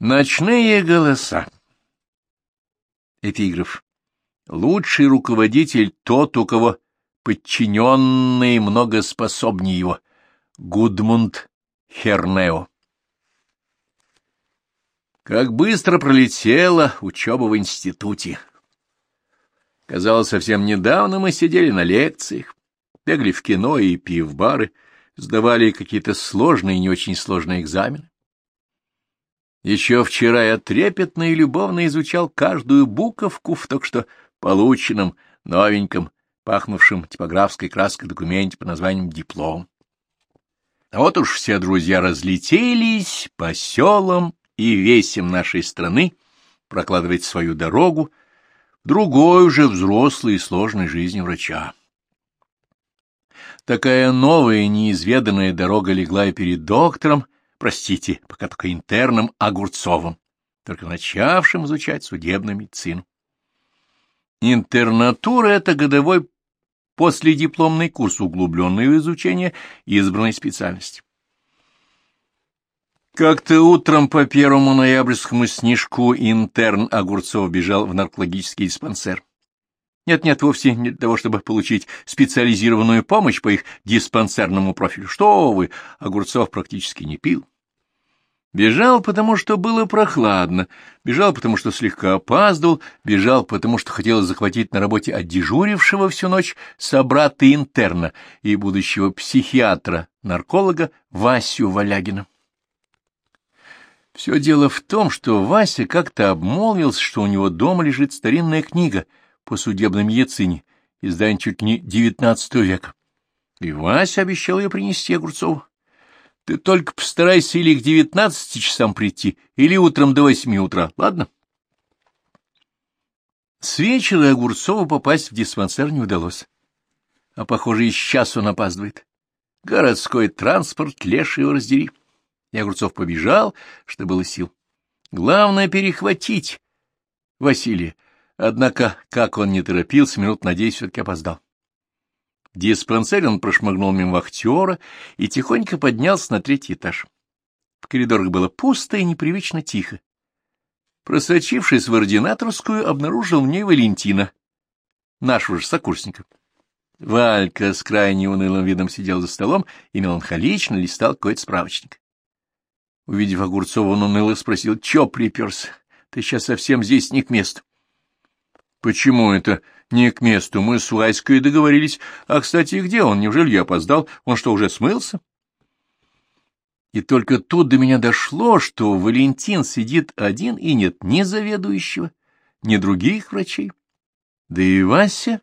Ночные голоса. Эпиграф. Лучший руководитель тот, у кого подчиненные многоспособнее его. Гудмунд Хернео. Как быстро пролетела учеба в институте. Казалось, совсем недавно мы сидели на лекциях, бегали в кино и пив-бары, сдавали какие-то сложные и не очень сложные экзамены. Еще вчера я трепетно и любовно изучал каждую буковку в только что полученном, новеньком, пахнувшем типографской краской документе под названием «Диплом». А вот уж все друзья разлетелись по селам и весям нашей страны прокладывать свою дорогу другой уже взрослой и сложной жизни врача. Такая новая неизведанная дорога легла и перед доктором, простите, пока только интерном Огурцовым, только начавшим изучать судебную медицину. Интернатура — это годовой последипломный курс углубленного изучения избранной специальности. Как-то утром по первому ноябрьскому снежку интерн Огурцов бежал в наркологический диспансер. Нет-нет, вовсе не для того, чтобы получить специализированную помощь по их диспансерному профилю. Что вы, Огурцов практически не пил. Бежал, потому что было прохладно, бежал, потому что слегка опаздывал, бежал, потому что хотел захватить на работе отдежурившего всю ночь собрата-интерна и будущего психиатра-нарколога Васю Валягина. Все дело в том, что Вася как-то обмолвился, что у него дома лежит старинная книга по судебной медицине, издание чуть не девятнадцатого века. И Вася обещал ее принести Огурцову. Ты только постарайся или к девятнадцати часам прийти, или утром до восьми утра, ладно? С вечера Огурцову попасть в диспансер не удалось. А, похоже, и сейчас он опаздывает. Городской транспорт, леший его раздери. И Огурцов побежал, что было сил. Главное — перехватить Василия. Однако, как он не торопился, минут на десять все-таки опоздал. Диспансере он прошмыгнул мимо вахтера и тихонько поднялся на третий этаж. В коридорах было пусто и непривычно тихо. Просочившись в ординаторскую, обнаружил в ней Валентина, нашего же сокурсника. Валька с крайне унылым видом сидел за столом и меланхолично листал какой-то справочник. Увидев Огурцова, он уныло спросил, — Чё приперся? Ты сейчас совсем здесь не к месту. — Почему это не к месту? Мы с Васькой договорились. А, кстати, где он? Неужели я опоздал? Он что, уже смылся? И только тут до меня дошло, что Валентин сидит один, и нет ни заведующего, ни других врачей. Да и Вася,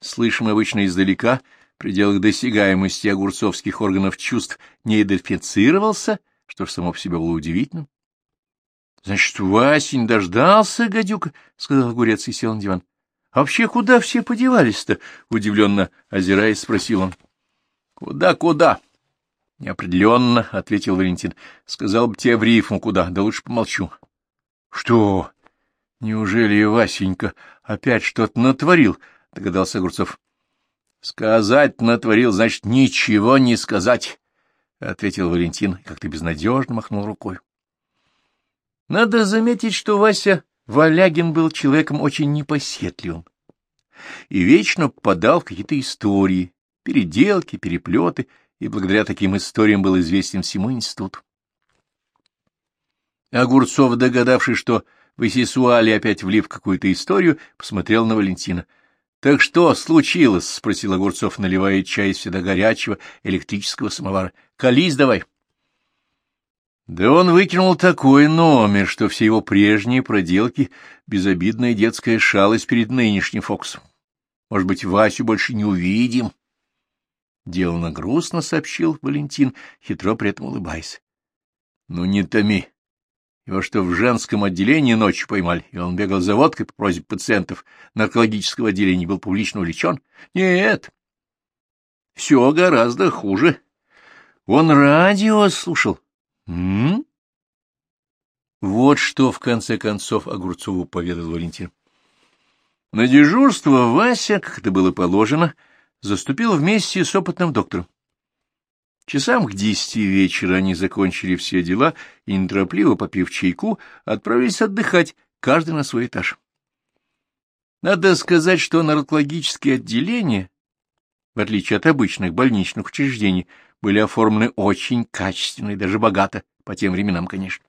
слышим обычно издалека, в пределах досягаемости огурцовских органов чувств, не идентифицировался, что ж само по себе было удивительным. — Значит, Вася не дождался, гадюка, — сказал огурец и сел на диван. — А вообще куда все подевались-то? — удивленно озираясь, спросил он. «Куда, — Куда-куда? — Неопределенно, — ответил Валентин. — Сказал бы тебе в рифму куда, да лучше помолчу. — Что? Неужели Васенька опять что-то натворил? — догадался Огурцов. — Сказать натворил, значит, ничего не сказать, — ответил Валентин как-то безнадежно махнул рукой. Надо заметить, что Вася Валягин был человеком очень непоседливым и вечно попадал в какие-то истории, переделки, переплеты, и благодаря таким историям был известен всему институту. Огурцов, догадавшись, что Васисуали опять влив какую-то историю, посмотрел на Валентина. — Так что случилось? — спросил Огурцов, наливая чай из всегда горячего электрического самовара. — Колись давай. — да он выкинул такой номер, что все его прежние проделки — безобидная детская шалость перед нынешним Фоксом. Может быть, Васю больше не увидим? Делано грустно, — сообщил Валентин, хитро при этом улыбаясь. — Ну, не томи. Его что, в женском отделении ночью поймали, и он бегал за водкой по просьбе пациентов наркологического отделения был публично увлечен? Нет. Все гораздо хуже. Он радио слушал М? Вот что, в конце концов, Огурцову поведал Валентин. На дежурство Вася, как это было положено, заступил вместе с опытным доктором. Часам к десяти вечера они закончили все дела и, неторопливо попив чайку, отправились отдыхать, каждый на свой этаж. Надо сказать, что наркологические отделения, в отличие от обычных больничных учреждений, были оформлены очень качественно и даже богато, по тем временам, конечно.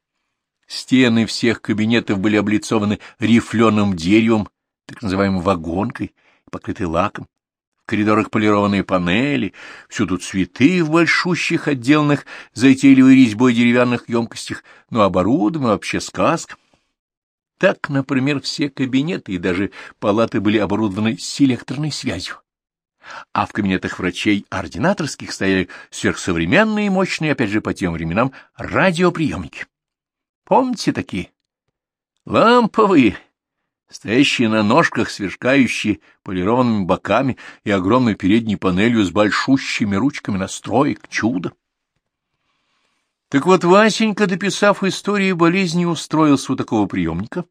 Стены всех кабинетов были облицованы рифленым деревом, так называемой вагонкой, покрыты лаком коридорах полированные панели, всюду цветы в большущих, отделанных затейливой резьбой деревянных емкостях, но оборудовано вообще сказка. Так, например, все кабинеты и даже палаты были оборудованы селекторной связью. А в кабинетах врачей ординаторских стояли сверхсовременные и мощные, опять же, по тем временам, радиоприемники. Помните такие? Ламповые, стоящие на ножках, сверкающие полированными боками и огромной передней панелью с большущими ручками настроек, чудо. Так вот, Васенька, дописав историю болезни, устроился у такого приемника.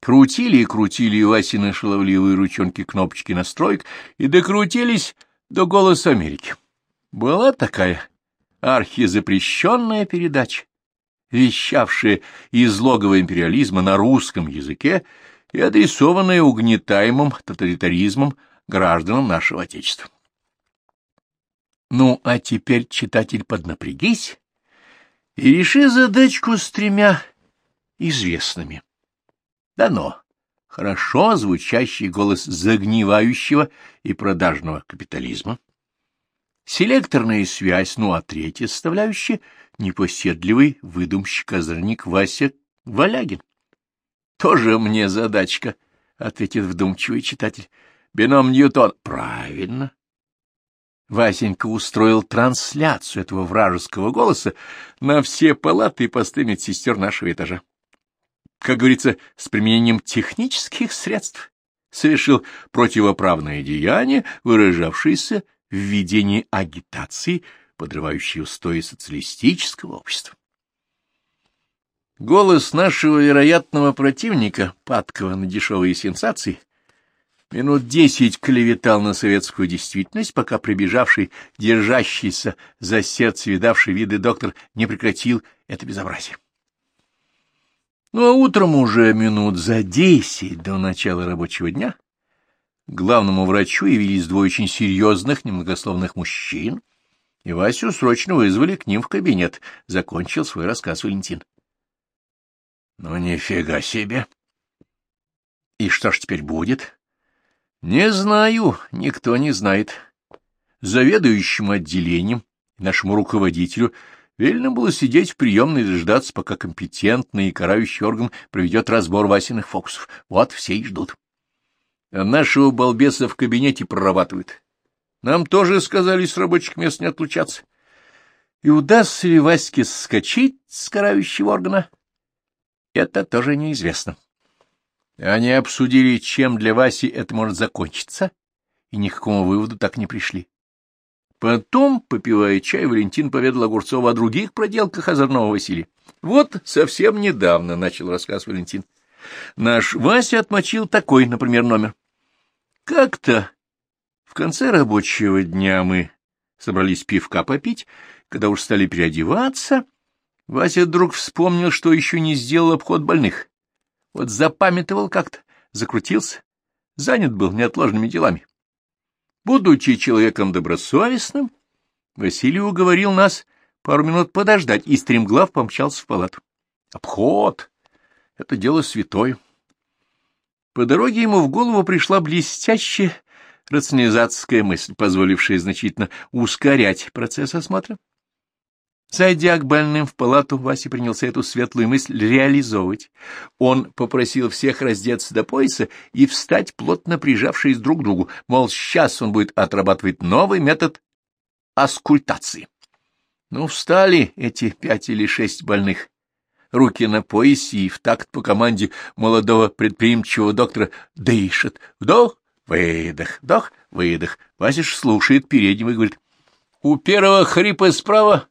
Крутили и крутили Васины шаловливые ручонки кнопочки настроек и докрутились до «Голоса Америки». Была такая архизапрещенная передача вещавшие из логова империализма на русском языке и адресованные угнетаемым тоталитаризмом гражданам нашего Отечества. Ну, а теперь, читатель, поднапрягись и реши задачку с тремя известными. Дано хорошо звучащий голос загнивающего и продажного капитализма, селекторная связь, ну а третья составляющая — непоседливый выдумщик-озорник Вася Валягин. — Тоже мне задачка, — ответит вдумчивый читатель. — Бином Ньютон. — Правильно. Васенька устроил трансляцию этого вражеского голоса на все палаты и посты медсестер нашего этажа. Как говорится, с применением технических средств совершил противоправное деяние, выражавшееся в ведении агитации, подрывающей устои социалистического общества. Голос нашего вероятного противника, падкого на дешевые сенсации, минут десять клеветал на советскую действительность, пока прибежавший, держащийся за сердце видавший виды доктор не прекратил это безобразие. Ну а утром уже минут за десять до начала рабочего дня главному врачу явились двое очень серьезных, немногословных мужчин, и Васю срочно вызвали к ним в кабинет. Закончил свой рассказ Валентин. — Ну, нифига себе! И что ж теперь будет? — Не знаю, никто не знает. Заведующему отделением, нашему руководителю, велено было сидеть в приемной и дождаться, пока компетентный и карающий орган проведет разбор Васиных фокусов. Вот все и ждут. — а нашего балбеса в кабинете прорабатывают. Нам тоже сказали с рабочих мест не отлучаться. И удастся ли Ваське скачить с карающего органа? Это тоже неизвестно. Они обсудили, чем для Васи это может закончиться, и ни к какому выводу так не пришли. Потом, попивая чай, Валентин поведал Огурцову о других проделках озорного Василия. Вот совсем недавно, — начал рассказ Валентин, — Наш Вася отмочил такой, например, номер. Как-то в конце рабочего дня мы собрались пивка попить, когда уж стали переодеваться, Вася вдруг вспомнил, что еще не сделал обход больных. Вот запамятовал как-то, закрутился, занят был неотложными делами. Будучи человеком добросовестным, Василий уговорил нас пару минут подождать и стремглав помчался в палату. Обход! Это дело святое. По дороге ему в голову пришла блестящая рационализация мысль, позволившая значительно ускорять процесс осмотра. Зайдя к больным в палату, Вася принялся эту светлую мысль реализовывать. Он попросил всех раздеться до пояса и встать, плотно прижавшись друг к другу, мол, сейчас он будет отрабатывать новый метод аскультации. Ну, встали эти пять или шесть больных, руки на поясе и в такт по команде молодого предприимчивого доктора дышит. Вдох, выдох, вдох, выдох. Васиш слушает переднего и говорит. У первого хрипа справа,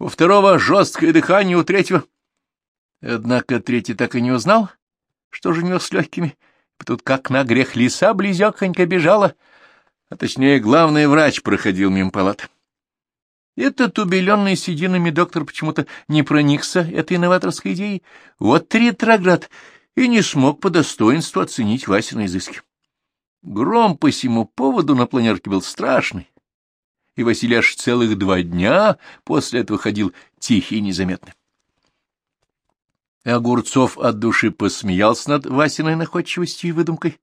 у второго жесткое дыхание, у третьего... Однако третий так и не узнал, что же у него с легкими. Тут как на грех лиса близёхонько бежала, а точнее главный врач проходил мимо палат. Этот убеленный сединами доктор почему-то не проникся этой новаторской идеей. Вот ретроград и не смог по достоинству оценить Васины изыски. Гром по всему поводу на планерке был страшный, и Василий аж целых два дня после этого ходил тихий и незаметный. Огурцов от души посмеялся над Васиной находчивостью и выдумкой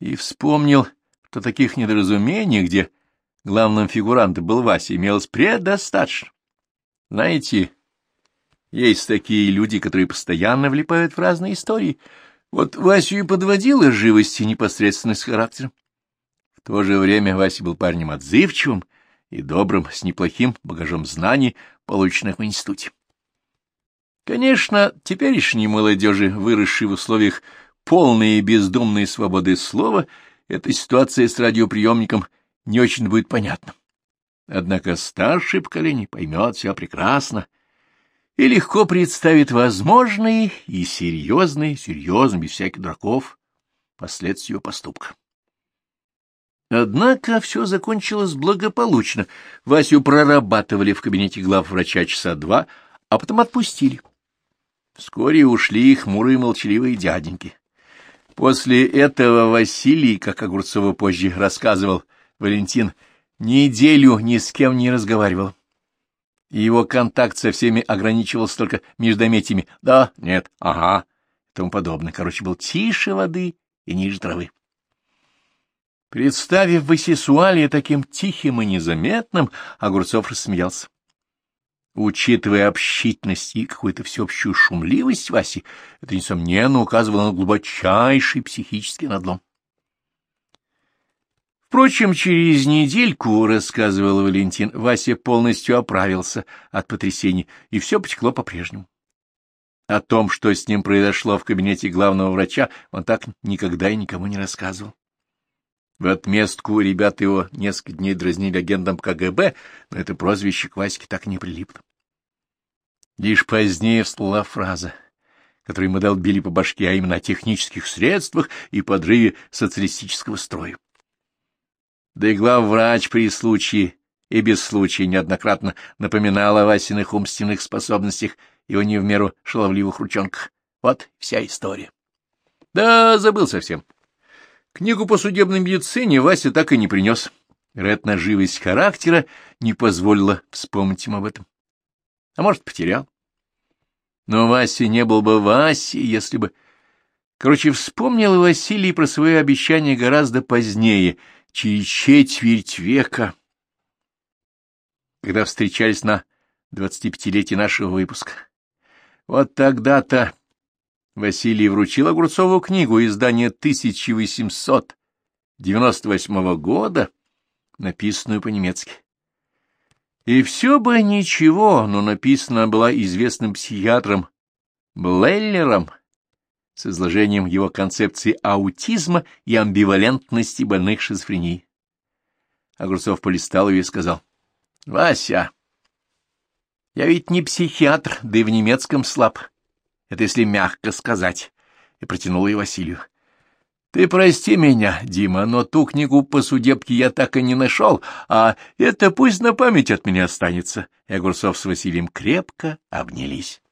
и вспомнил, что таких недоразумений, где главным фигурантом был Вася, имелось предостаточно. Знаете, есть такие люди, которые постоянно влипают в разные истории. Вот Васю и подводила живость и непосредственность характера. В то же время Вася был парнем отзывчивым и добрым, с неплохим багажом знаний, полученных в институте. Конечно, теперешней молодежи, выросшей в условиях полной и бездумной свободы слова, эта ситуация с радиоприемником не очень будет понятна. Однако старшее поколение поймет все прекрасно и легко представит возможные и серьезные, серьезные, без всяких драков, последствия поступка. Однако все закончилось благополучно. Васю прорабатывали в кабинете глав врача часа два, а потом отпустили. Вскоре ушли хмурые молчаливые дяденьки. После этого Василий, как Огурцова позже рассказывал Валентин, неделю ни с кем не разговаривал. Его контакт со всеми ограничивался только междометиями «да», «нет», «ага» и тому подобное. Короче, был тише воды и ниже травы. Представив Васисуалия таким тихим и незаметным, Огурцов рассмеялся. Учитывая общительность и какую-то всеобщую шумливость Васи, это, несомненно, указывало на глубочайший психический надлом. Впрочем, через недельку, — рассказывал Валентин, — Вася полностью оправился от потрясений, и все потекло по-прежнему. О том, что с ним произошло в кабинете главного врача, он так никогда и никому не рассказывал. В отместку ребята его несколько дней дразнили агентом КГБ, но это прозвище к Ваське так и не прилипло. Лишь позднее всплыла фраза, которой мы долбили по башке, а именно о технических средствах и подрыве социалистического строя. Да и главврач при случае и без случая неоднократно напоминал о Васиных умственных способностях и о не в меру шаловливых ручонках. Вот вся история. Да, забыл совсем. Книгу по судебной медицине Вася так и не принес. Вероятно, живость характера не позволила вспомнить им об этом а может, потерял. Но Вася не был бы Васей, если бы... Короче, вспомнил Василий про свое обещание гораздо позднее, через четверть века, когда встречались на 25-летие нашего выпуска. Вот тогда-то Василий вручил Огурцову книгу издания 1898 года, написанную по-немецки. И все бы ничего, но написано была известным психиатром Блеллером с изложением его концепции аутизма и амбивалентности больных шизофренией. Огурцов полистал ее и сказал, — Вася, я ведь не психиатр, да и в немецком слаб. Это если мягко сказать. И протянул ее Василию. Ты прости меня, Дима, но ту книгу по судебке я так и не нашел, а это пусть на память от меня останется. И Огурцов с Василием крепко обнялись.